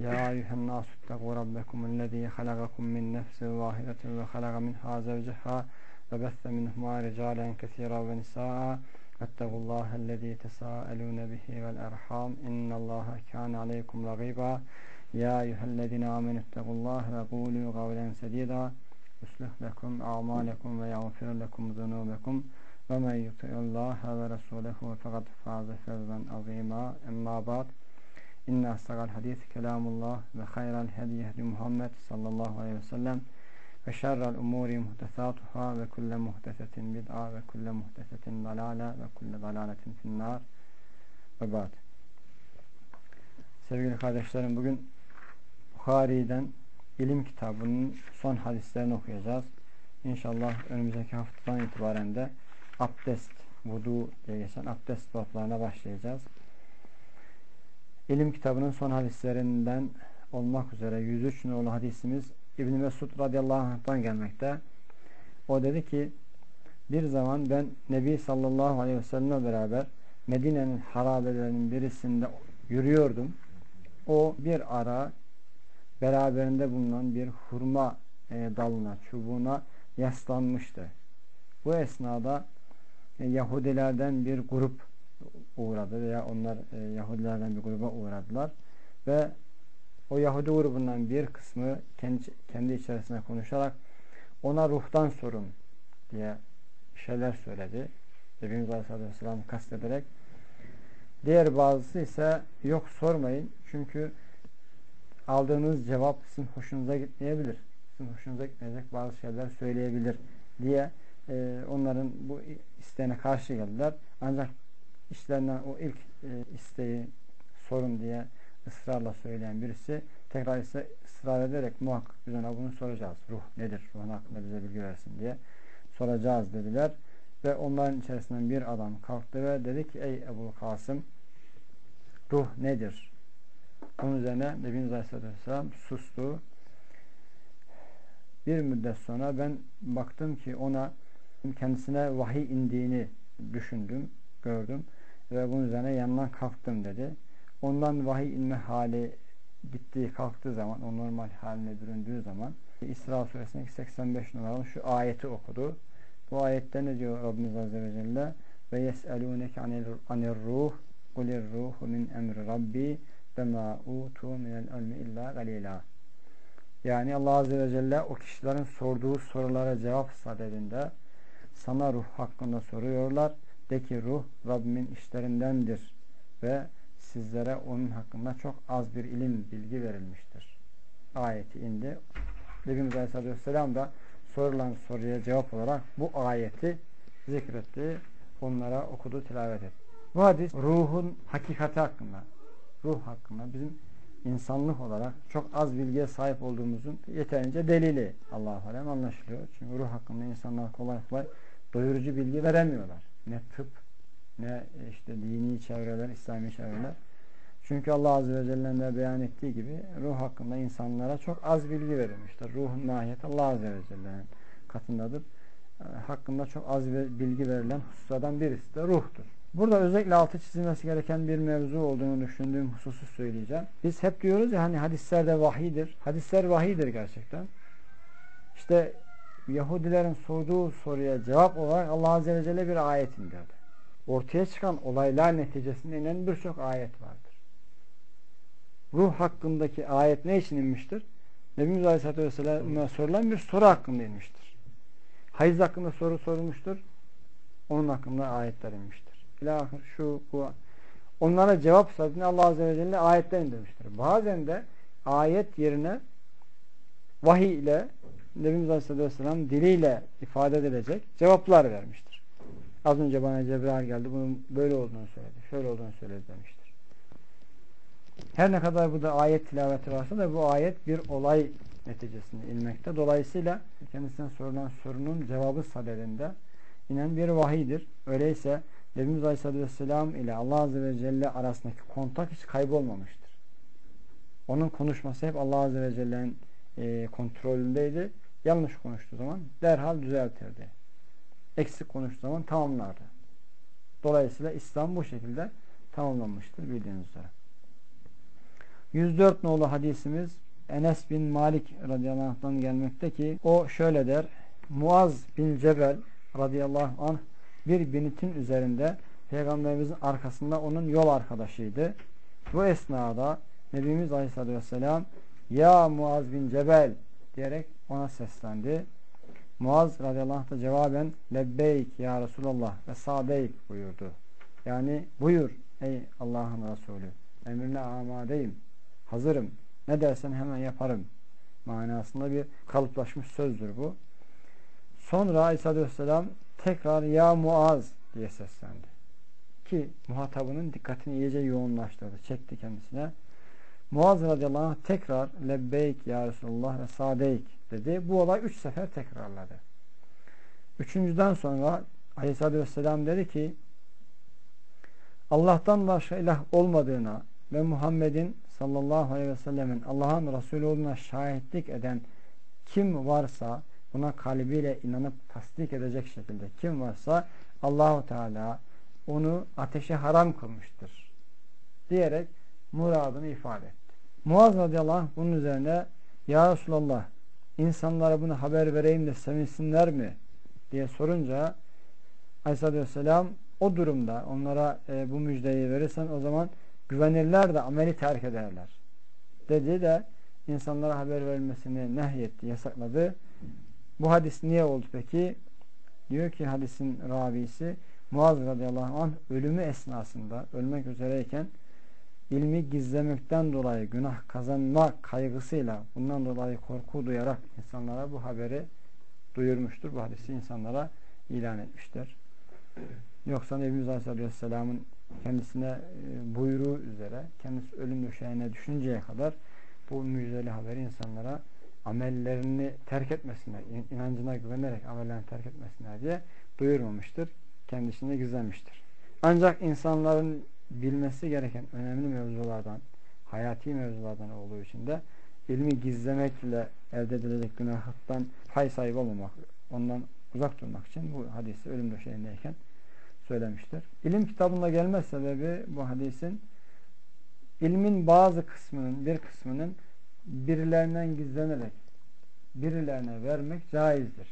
يا أيها الناس اتقوا ربكم الذي خلقكم من نفس واحدة وخلق منها زوجها وبث منهما رجالا كثيرا ونساء. واتقوا الله الذي تساءلون به والأرحام. إن الله كان عليكم رقيبا. يا أيها الذين آمنوا اتقوا الله وقولوا قولا سديدا. يصلح لكم أعمالكم ويغفر لكم ذنوبكم. ومن يطع الله ورسوله فقد فاز فوزا عظيما. أما بعد İnne astakal hadis kelamullah ve hayral hediye hedi Muhammed sallallahu aleyhi ve sellem ve şerrel umuri muhtesatuhâ ve kulle muhtesetin bid'a ve kulle muhtesetin dalâle ve kulle dalâletin finnâr ve ba'd. Sevgili kardeşlerim bugün Bukhari'den ilim kitabının son hadislerini okuyacağız. İnşallah önümüzdeki haftadan itibaren de abdest, vudu diye geçen abdest bablarına başlayacağız. İlim kitabının son hadislerinden olmak üzere 103 nolu hadisimiz İbn Mesud radıyallahu anh'tan gelmekte. O dedi ki bir zaman ben Nebi sallallahu aleyhi ve sellem'le beraber Medine'nin harabelerinin birisinde yürüyordum. O bir ara beraberinde bulunan bir hurma e, dalına, çubuğuna yaslanmıştı. Bu esnada e, Yahudilerden bir grup uğradı veya onlar e, Yahudilerden bir gruba uğradılar ve o Yahudi grubundan bir kısmı kendi, kendi içerisinde konuşarak ona ruhtan sorun diye şeyler söyledi. Nebimiz Aleyhisselatü Vesselam kastederek diğer bazısı ise yok sormayın çünkü aldığınız cevap sizin hoşunuza gitmeyebilir. Sizin hoşunuza gitmeyecek bazı şeyler söyleyebilir diye e, onların bu isteğine karşı geldiler. Ancak işlerinden o ilk e, isteği sorun diye ısrarla söyleyen birisi tekrar ise ısrar ederek muhakkak biz ona bunu soracağız. Ruh nedir? Ruhun hakkında bize bilgi versin diye soracağız dediler. Ve onların içerisinden bir adam kalktı ve dedi ki ey Ebu Kasım ruh nedir? Bunun üzerine Nebimiz Aleyhisselatü Vesselam sustu. Bir müddet sonra ben baktım ki ona kendisine vahiy indiğini düşündüm, gördüm ve bunun üzerine yanından kalktım dedi. Ondan vahiy inme hali gittiği kalktığı zaman o normal haline büründüğü zaman İsra suresindeki 85 numaralı şu ayeti okudu. Bu ayette ne diyor Rabbimiz Azze ve Celle ve yes'elûneke anir ruh kulir ruhu min emri rabbi ve ma utu minel ilmi illa galila yani Allah Azze ve Celle o kişilerin sorduğu sorulara cevap sadedinde sana ruh hakkında soruyorlar de ki ruh Rabbimin işlerindendir ve sizlere onun hakkında çok az bir ilim bilgi verilmiştir. Ayeti indi. Nebimiz Aleyhisselatü Vesselam da sorulan soruya cevap olarak bu ayeti zikretti. Onlara okudu, tilavet etti. Bu hadis ruhun hakikati hakkında, ruh hakkında bizim insanlık olarak çok az bilgiye sahip olduğumuzun yeterince delili Allah-u anlaşılıyor. Çünkü ruh hakkında insanlar kolay kolay doyurucu bilgi veremiyorlar ne tıp ne işte dini çevreler, İslami çevreler. Çünkü Allah Azze ve Celle'nin de beyan ettiği gibi ruh hakkında insanlara çok az bilgi verilmiştir. Ruhun mahiyeti Allah Azze ve Celle'nin katındadır. E, hakkında çok az bilgi verilen hususlardan birisi de ruhtur. Burada özellikle altı çizilmesi gereken bir mevzu olduğunu düşündüğüm hususu söyleyeceğim. Biz hep diyoruz ya hani hadislerde vahidir. Hadisler vahidir gerçekten. İşte Yahudilerin sorduğu soruya cevap olarak Allah Azze ve Celle bir ayet indirdi. Ortaya çıkan olaylar neticesinde inen birçok ayet vardır. Ruh hakkındaki ayet ne için inmiştir? Nebimiz Aleyhisselatü Vesselam'a sorulan bir soru hakkında inmiştir. Hayız hakkında soru sorulmuştur. Onun hakkında ayetler inmiştir. İlahir şu bu onlara cevap sadece Allah Azze ve Celle ayetler indirmiştir. Bazen de ayet yerine vahiy ile Nebimiz Aleyhisselatü Vesselam diliyle ifade edilecek cevaplar vermiştir. Az önce bana Cebrail geldi. Bunun böyle olduğunu söyledi. Şöyle olduğunu söyledi demiştir. Her ne kadar bu da ayet tilaveti varsa da bu ayet bir olay neticesinde inmekte. Dolayısıyla kendisine sorulan sorunun cevabı sadedinde inen bir vahidir. Öyleyse Nebimiz Aleyhisselatü Vesselam ile Allah Azze ve Celle arasındaki kontak hiç kaybolmamıştır. Onun konuşması hep Allah Azze ve Celle'nin e, kontrolündeydi. Yanlış konuştuğu zaman derhal düzeltirdi. Eksik konuştuğu zaman tamamlardı. Dolayısıyla İslam bu şekilde tamamlanmıştır bildiğiniz üzere. 104 nolu hadisimiz Enes bin Malik radıyallahu anh'tan gelmekte ki o şöyle der. Muaz bin Cebel radıyallahu anh bir binitin üzerinde Peygamberimizin arkasında onun yol arkadaşıydı. Bu esnada Nebimiz Aleyhisselatü Vesselam Ya Muaz bin Cebel diyerek ona seslendi. Muaz radıyallahu da cevaben Lebbeyk ya Resulallah ve sadeyk buyurdu. Yani buyur ey Allah'ın Resulü emrine amadeyim hazırım ne dersen hemen yaparım manasında bir kalıplaşmış sözdür bu. Sonra Aleyhisselatü Vesselam tekrar ya Muaz diye seslendi. Ki muhatabının dikkatini iyice yoğunlaştırdı. Çekti kendisine. Muaz radıyallahu anh tekrar lebbeyk ya Resulullah ve sadeyk dedi. Bu olay üç sefer tekrarladı. Üçüncüden sonra aleyhissalatü vesselam dedi ki Allah'tan başka ilah olmadığına ve Muhammed'in sallallahu aleyhi ve sellemin Allah'ın Resulü olduğuna şahitlik eden kim varsa buna kalbiyle inanıp tasdik edecek şekilde kim varsa Allahu Teala onu ateşe haram kılmıştır diyerek muradını ifade etti. Muaz radıyallahu anh bunun üzerine Ya Resulallah insanlara bunu haber vereyim de sevinsinler mi diye sorunca Aleyhisselatü Vesselam o durumda onlara e, bu müjdeyi verirsen o zaman güvenirler de ameli terk ederler. Dedi de insanlara haber verilmesini nehyetti, yasakladı. Bu hadis niye oldu peki? Diyor ki hadisin ravisi Muaz radıyallahu anh ölümü esnasında ölmek üzereyken ilmi gizlemekten dolayı günah kazanma kaygısıyla bundan dolayı korku duyarak insanlara bu haberi duyurmuştur. Bu hadisi insanlara ilan etmiştir. Yoksa Nebimiz Aleyhisselam'ın kendisine e, buyruğu üzere kendisi ölüm döşeğine düşünceye kadar bu müjdeli haberi insanlara amellerini terk etmesinler, inancına güvenerek amellerini terk etmesinler diye duyurmamıştır. Kendisine gizlemiştir. Ancak insanların bilmesi gereken önemli mevzulardan, hayati mevzulardan olduğu için de ilmi gizlemekle elde edilecek günahtan pay sahibi olmamak, ondan uzak durmak için bu hadisi ölüm döşeğindeyken söylemiştir. İlim kitabında gelme sebebi bu hadisin ilmin bazı kısmının, bir kısmının birilerinden gizlenerek birilerine vermek caizdir.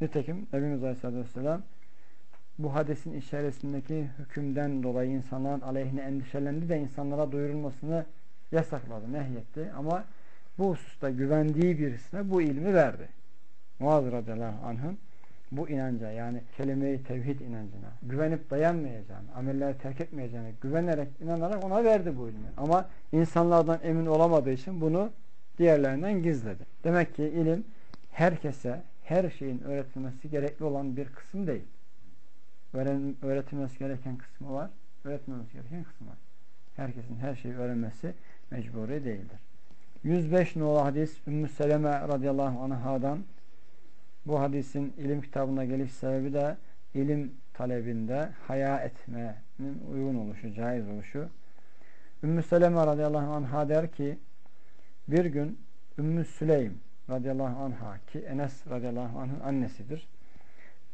Nitekim Nebimiz Aleyhisselatü Vesselam bu hadisin içerisindeki hükümden dolayı insanların aleyhine endişelendi de insanlara duyurulmasını yasakladı, nehyetti. Ama bu hususta güvendiği birisine bu ilmi verdi. Muaz radıyallahu anh'ın bu inanca yani kelime-i tevhid inancına güvenip dayanmayacağını, amelleri terk etmeyeceğine güvenerek, inanarak ona verdi bu ilmi. Ama insanlardan emin olamadığı için bunu diğerlerinden gizledi. Demek ki ilim herkese her şeyin öğretilmesi gerekli olan bir kısım değil. Öğren, öğretilmesi gereken kısmı var, öğretmemesi gereken kısmı var. Herkesin her şeyi öğrenmesi mecburi değildir. 105 nolu hadis Ümmü Seleme radıyallahu anhadan bu hadisin ilim kitabına geliş sebebi de ilim talebinde haya etmenin uygun oluşu, caiz oluşu. Ümmü Seleme radıyallahu anha der ki bir gün Ümmü Süleym radıyallahu anha ki Enes radıyallahu anh'ın annesidir.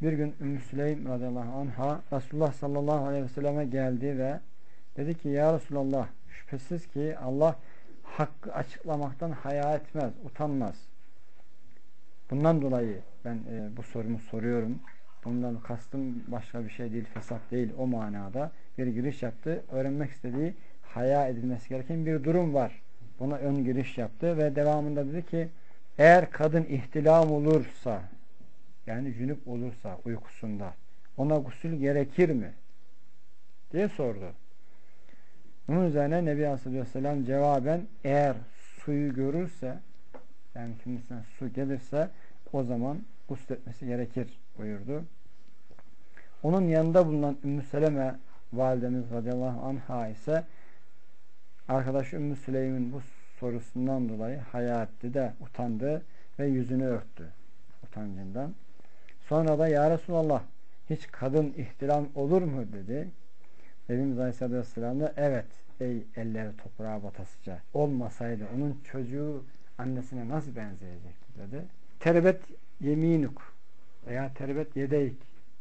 Bir gün Ümmü Süleym radıyallahu anha Resulullah sallallahu aleyhi ve selleme geldi ve dedi ki ya Resulallah şüphesiz ki Allah hakkı açıklamaktan haya etmez, utanmaz. Bundan dolayı ben e, bu sorumu soruyorum. Bundan kastım başka bir şey değil, fesat değil o manada bir giriş yaptı. Öğrenmek istediği haya edilmesi gereken bir durum var. Buna ön giriş yaptı ve devamında dedi ki eğer kadın ihtilam olursa yani cünüp olursa uykusunda ona gusül gerekir mi? diye sordu. Bunun üzerine Nebi Aleyhisselam cevaben eğer suyu görürse yani kendisine su gelirse o zaman gusletmesi gerekir buyurdu. Onun yanında bulunan Ümmü Seleme validemiz radıyallahu anha ise arkadaşı Ümmü Süleym'in bu sorusundan dolayı haya etti de utandı ve yüzünü örttü utancından. Sonra da Ya Resulallah hiç kadın ihtilam olur mu dedi. Efendimiz Aleyhisselatü Vesselam da evet ey elleri toprağa batasıca olmasaydı onun çocuğu annesine nasıl benzeyecekti dedi. Terbet yeminuk veya terbet yedeyik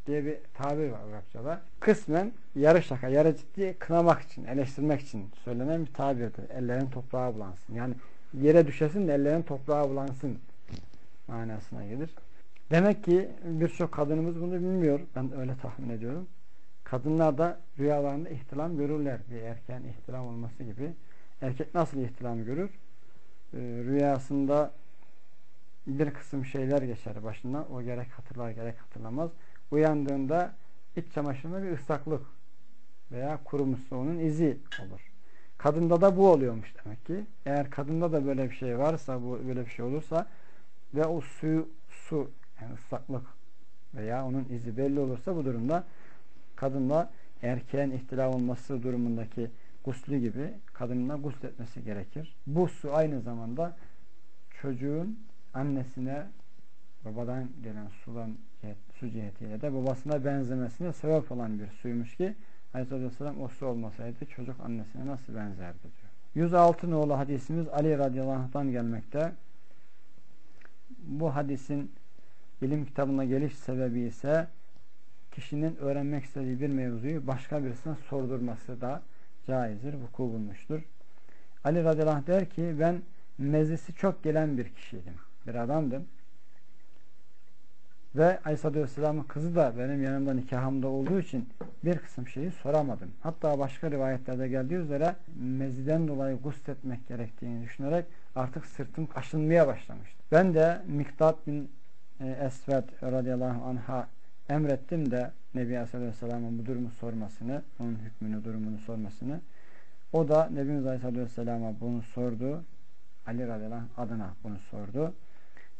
diye bir tabir var Arapçada. Kısmen yarı şaka, yarı ciddi kınamak için, eleştirmek için söylenen bir tabirdir. Ellerin toprağa bulansın. Yani yere düşesin de ellerin toprağa bulansın manasına gelir. Demek ki birçok kadınımız bunu bilmiyor. Ben öyle tahmin ediyorum. Kadınlar da rüyalarında ihtilam görürler. Bir erkeğin ihtilam olması gibi. Erkek nasıl ihtilam görür? Ee, rüyasında bir kısım şeyler geçer başından. O gerek hatırlar gerek hatırlamaz. Uyandığında iç çamaşırında bir ıslaklık veya kurumuş onun izi olur. Kadında da bu oluyormuş demek ki. Eğer kadında da böyle bir şey varsa, bu böyle bir şey olursa ve o suyu su yani ıslaklık veya onun izi belli olursa bu durumda kadınla erkeğin ihtilaf olması durumundaki guslü gibi kadınla gusletmesi gerekir. Bu su aynı zamanda çocuğun annesine babadan gelen sudan su cihetiyle de babasına benzemesine sebep olan bir suymuş ki Aleyhisselatü Vesselam o su olmasaydı çocuk annesine nasıl benzerdi diyor. 106 nolu hadisimiz Ali radıyallahu anh'tan gelmekte. Bu hadisin ilim kitabına geliş sebebi ise kişinin öğrenmek istediği bir mevzuyu başka birisine sordurması da caizdir, vuku bulmuştur. Ali radıyallahu der ki ben mezisi çok gelen bir kişiydim. Bir adamdım. Ve Aleyhisselatü Vesselam'ın kızı da benim yanımda nikahımda olduğu için bir kısım şeyi soramadım. Hatta başka rivayetlerde geldiği üzere meziden dolayı gusletmek gerektiğini düşünerek artık sırtım aşınmaya başlamıştı. Ben de Miktat bin Esved radıyallahu anh'a emrettim de Nebi Aleyhisselam'ın bu durumu sormasını, onun hükmünü, durumunu sormasını. O da Nebimiz Aleyhisselam'a bunu sordu. Ali radıyallahu anh adına bunu sordu.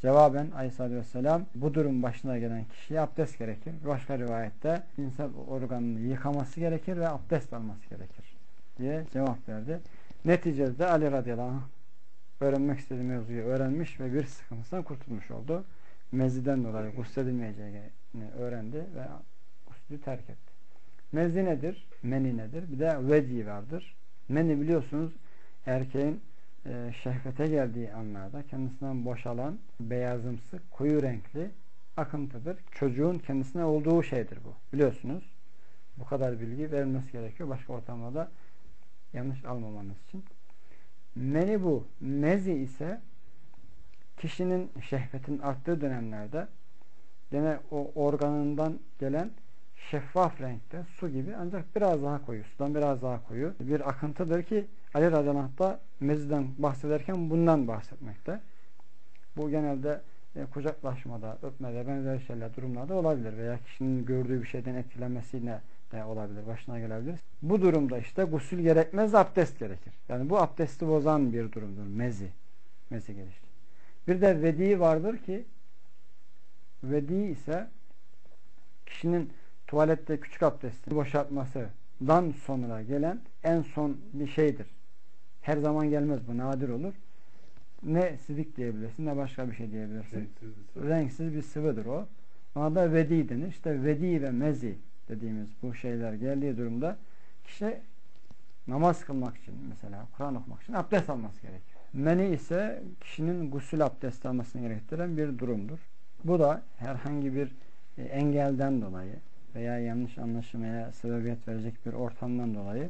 Cevaben Aleyhisselatü Vesselam bu durum başına gelen kişiye abdest gerekir. Başka rivayette insan organını yıkaması gerekir ve abdest alması gerekir diye cevap verdi. Neticede Ali radıyallahu anh öğrenmek istediği mevzuyu öğrenmiş ve bir sıkıntısından kurtulmuş oldu. Meziden dolayı gusledilmeyeceğini öğrendi ve guslü terk etti. Mezi nedir? Meni nedir? Bir de vedi vardır. Meni biliyorsunuz erkeğin e, şehvete geldiği anlarda kendisinden boşalan beyazımsı koyu renkli akıntıdır. Çocuğun kendisine olduğu şeydir bu. Biliyorsunuz. Bu kadar bilgi verilmesi gerekiyor. Başka ortamlarda yanlış almamanız için. Meni bu. Mezi ise kişinin şehvetin arttığı dönemlerde gene o organından gelen şeffaf renkte su gibi ancak biraz daha koyu, sudan biraz daha koyu bir akıntıdır ki Ali radıyallahu da meziden bahsederken bundan bahsetmekte. Bu genelde e, kucaklaşmada, öpmede, benzer şeyler durumlarda olabilir veya kişinin gördüğü bir şeyden etkilenmesiyle de olabilir, başına gelebilir. Bu durumda işte gusül gerekmez, abdest gerekir. Yani bu abdesti bozan bir durumdur. Mezi. Mezi gelişti. Bir de vedi vardır ki vedi ise kişinin tuvalette küçük abdesti boşaltmasından sonra gelen en son bir şeydir. Her zaman gelmez bu. Nadir olur. Ne sidik diyebilirsin ne başka bir şey diyebilirsin. Renksiz bir, sıvı. Renksiz bir sıvıdır o. Ona da vedi denir. İşte vedi ve mezi dediğimiz bu şeyler geldiği durumda kişi namaz kılmak için mesela Kur'an okumak için abdest alması gerekiyor. Meni ise kişinin gusül abdest almasını gerektiren bir durumdur. Bu da herhangi bir e, engelden dolayı veya yanlış anlaşılmaya sebebiyet verecek bir ortamdan dolayı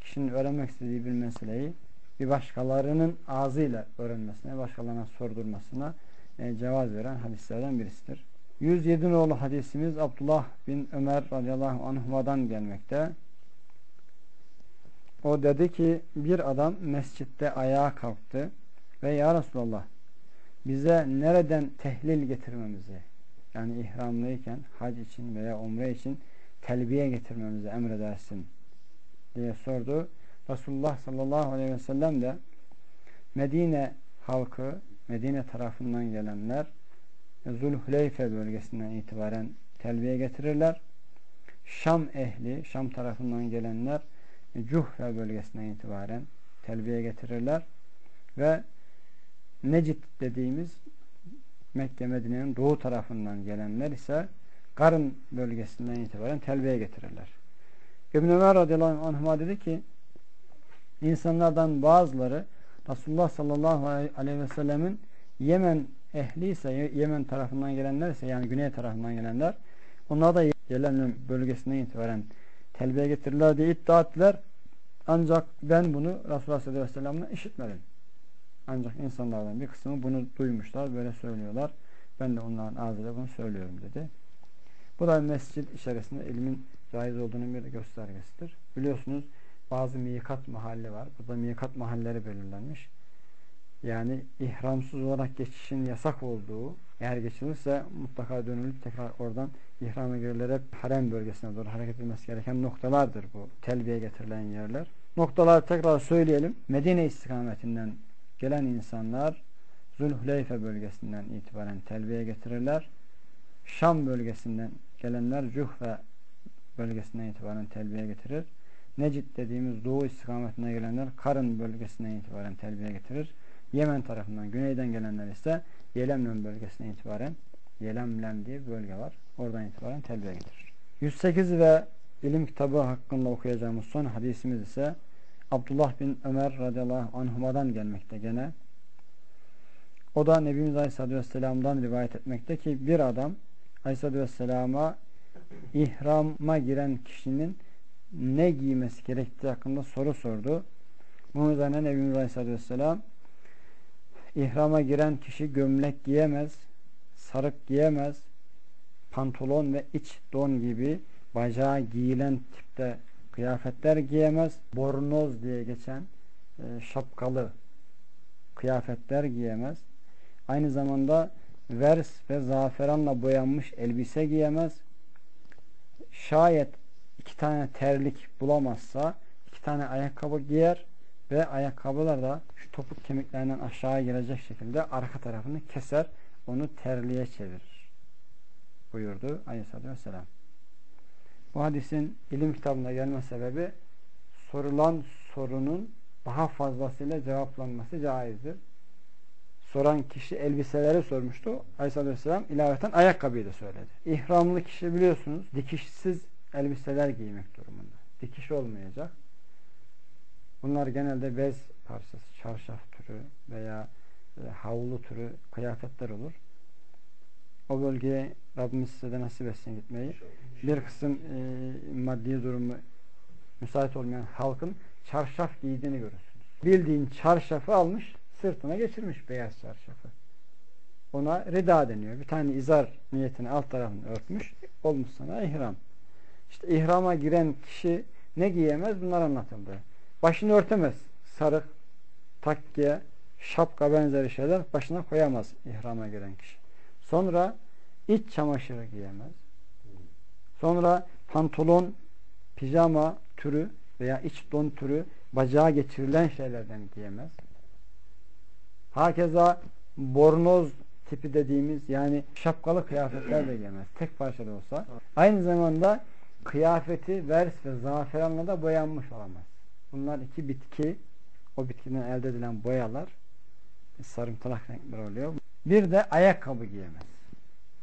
kişinin öğrenmek istediği bir meseleyi bir başkalarının ağzıyla öğrenmesine, başkalarına sordurmasına e, cevaz veren hadislerden birisidir. 107 nolu hadisimiz Abdullah bin Ömer radıyallahu anhuma'dan gelmekte. O dedi ki bir adam mescitte ayağa kalktı ve Ya Resulallah bize nereden tehlil getirmemizi yani ihramlıyken hac için veya umre için telbiye getirmemizi emredersin diye sordu. Resulullah sallallahu aleyhi ve sellem de Medine halkı, Medine tarafından gelenler Zulhuleyfe bölgesinden itibaren telbiye getirirler. Şam ehli, Şam tarafından gelenler Cuhfe bölgesinden itibaren telbiye getirirler. Ve Necid dediğimiz Mekke Medine'nin doğu tarafından gelenler ise karın bölgesinden itibaren telbiye getirirler. İbn Ömer radıyallahu anh'a dedi ki insanlardan bazıları Resulullah sallallahu aleyhi ve sellemin Yemen ehli ise Yemen tarafından gelenler ise yani güney tarafından gelenler onlar da Yemen bölgesinden itibaren telbiye getirirler diye iddia ettiler. Ancak ben bunu Resulullah sallallahu aleyhi ve sellem'den işitmedim. Ancak insanlardan bir kısmı bunu duymuşlar, böyle söylüyorlar. Ben de onların ağzıyla bunu söylüyorum dedi. Bu da mescid içerisinde ilmin caiz olduğunun bir göstergesidir. Biliyorsunuz bazı mikat mahalle var. Burada mikat mahalleleri belirlenmiş. Yani ihramsız olarak geçişin yasak olduğu eğer geçilirse mutlaka dönülüp tekrar oradan ihrama girilerek harem bölgesine doğru hareket edilmesi gereken noktalardır bu telbiye getirilen yerler. Noktaları tekrar söyleyelim. Medine istikametinden gelen insanlar Zülhüleyfe bölgesinden itibaren telbiye getirirler. Şam bölgesinden gelenler Cuhve bölgesinden itibaren telbiye getirir. Necid dediğimiz doğu istikametine gelenler Karın bölgesinden itibaren telbiye getirir. Yemen tarafından güneyden gelenler ise Yelemlem bölgesinden itibaren Yelemlem diye bir bölge var. Oradan itibaren telbiye getirir. 108 ve ilim kitabı hakkında okuyacağımız son hadisimiz ise Abdullah bin Ömer radıyallahu anhuma'dan gelmekte gene. O da Nebimiz Aleyhisselatü Vesselam'dan rivayet etmekte ki bir adam Aleyhisselatü Vesselam'a ihrama giren kişinin ne giymesi gerektiği hakkında soru sordu. Bunun üzerine Nebimiz Aleyhisselatü Vesselam ihrama giren kişi gömlek giyemez, sarık giyemez, pantolon ve iç don gibi bacağı giyilen tipte kıyafetler giyemez. Bornoz diye geçen e, şapkalı kıyafetler giyemez. Aynı zamanda vers ve zaferanla boyanmış elbise giyemez. Şayet iki tane terlik bulamazsa iki tane ayakkabı giyer ve ayakkabılar da şu topuk kemiklerinden aşağı girecek şekilde arka tarafını keser onu terliğe çevirir buyurdu aleyhissalatü vesselam. Bu hadisin ilim kitabında gelme sebebi sorulan sorunun daha fazlasıyla cevaplanması caizdir. Soran kişi elbiseleri sormuştu. Aleyhisselatü Vesselam ilaveten ayakkabıyı da söyledi. İhramlı kişi biliyorsunuz dikişsiz elbiseler giymek durumunda. Dikiş olmayacak. Bunlar genelde bez parçası, çarşaf türü veya e, havlu türü kıyafetler olur. O bölgeye Rabbimiz size de nasip etsin gitmeyi. Bir kısım e, maddi durumu müsait olmayan halkın çarşaf giydiğini görürsünüz. Bildiğin çarşafı almış, sırtına geçirmiş beyaz çarşafı. Ona rida deniyor. Bir tane izar niyetini alt tarafını örtmüş. Olmuş sana ihram. İşte ihrama giren kişi ne giyemez? Bunlar anlatıldı. Başını örtemez. Sarık, takkiye, şapka benzeri şeyler başına koyamaz ihrama giren kişi. Sonra iç çamaşırı giyemez. Sonra pantolon, pijama türü veya iç don türü bacağa geçirilen şeylerden giyemez. Hakeza bornoz tipi dediğimiz yani şapkalı kıyafetler de giyemez. Tek parça da olsa. Aynı zamanda kıyafeti vers ve zaferanla da boyanmış olamaz. Bunlar iki bitki o bitkiden elde edilen boyalar sarımtırak renkler oluyor. Bir de ayakkabı giyemez.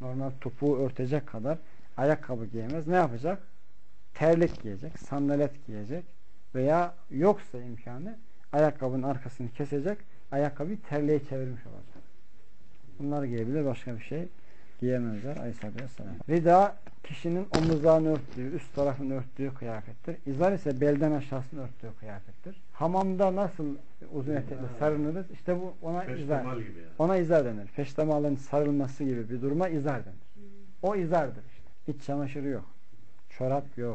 Normal topuğu örtecek kadar ayakkabı giyemez. Ne yapacak? Terlik giyecek, sandalet giyecek veya yoksa imkanı ayakkabının arkasını kesecek, ayakkabıyı terliğe çevirmiş olacak. Bunlar giyebilir, başka bir şey giyemezler Aleyhisselatü Vesselam. Rida kişinin omuzlarını örttüğü, üst tarafını örttüğü kıyafettir. İzar ise belden aşağısını örttüğü kıyafettir. Hamamda nasıl uzun etekle sarınırız? İşte bu ona izar. Yani. Ona izar denir. Peştemalın sarılması gibi bir duruma izar denir. O izardır işte. İç çamaşırı yok. Çorap yok.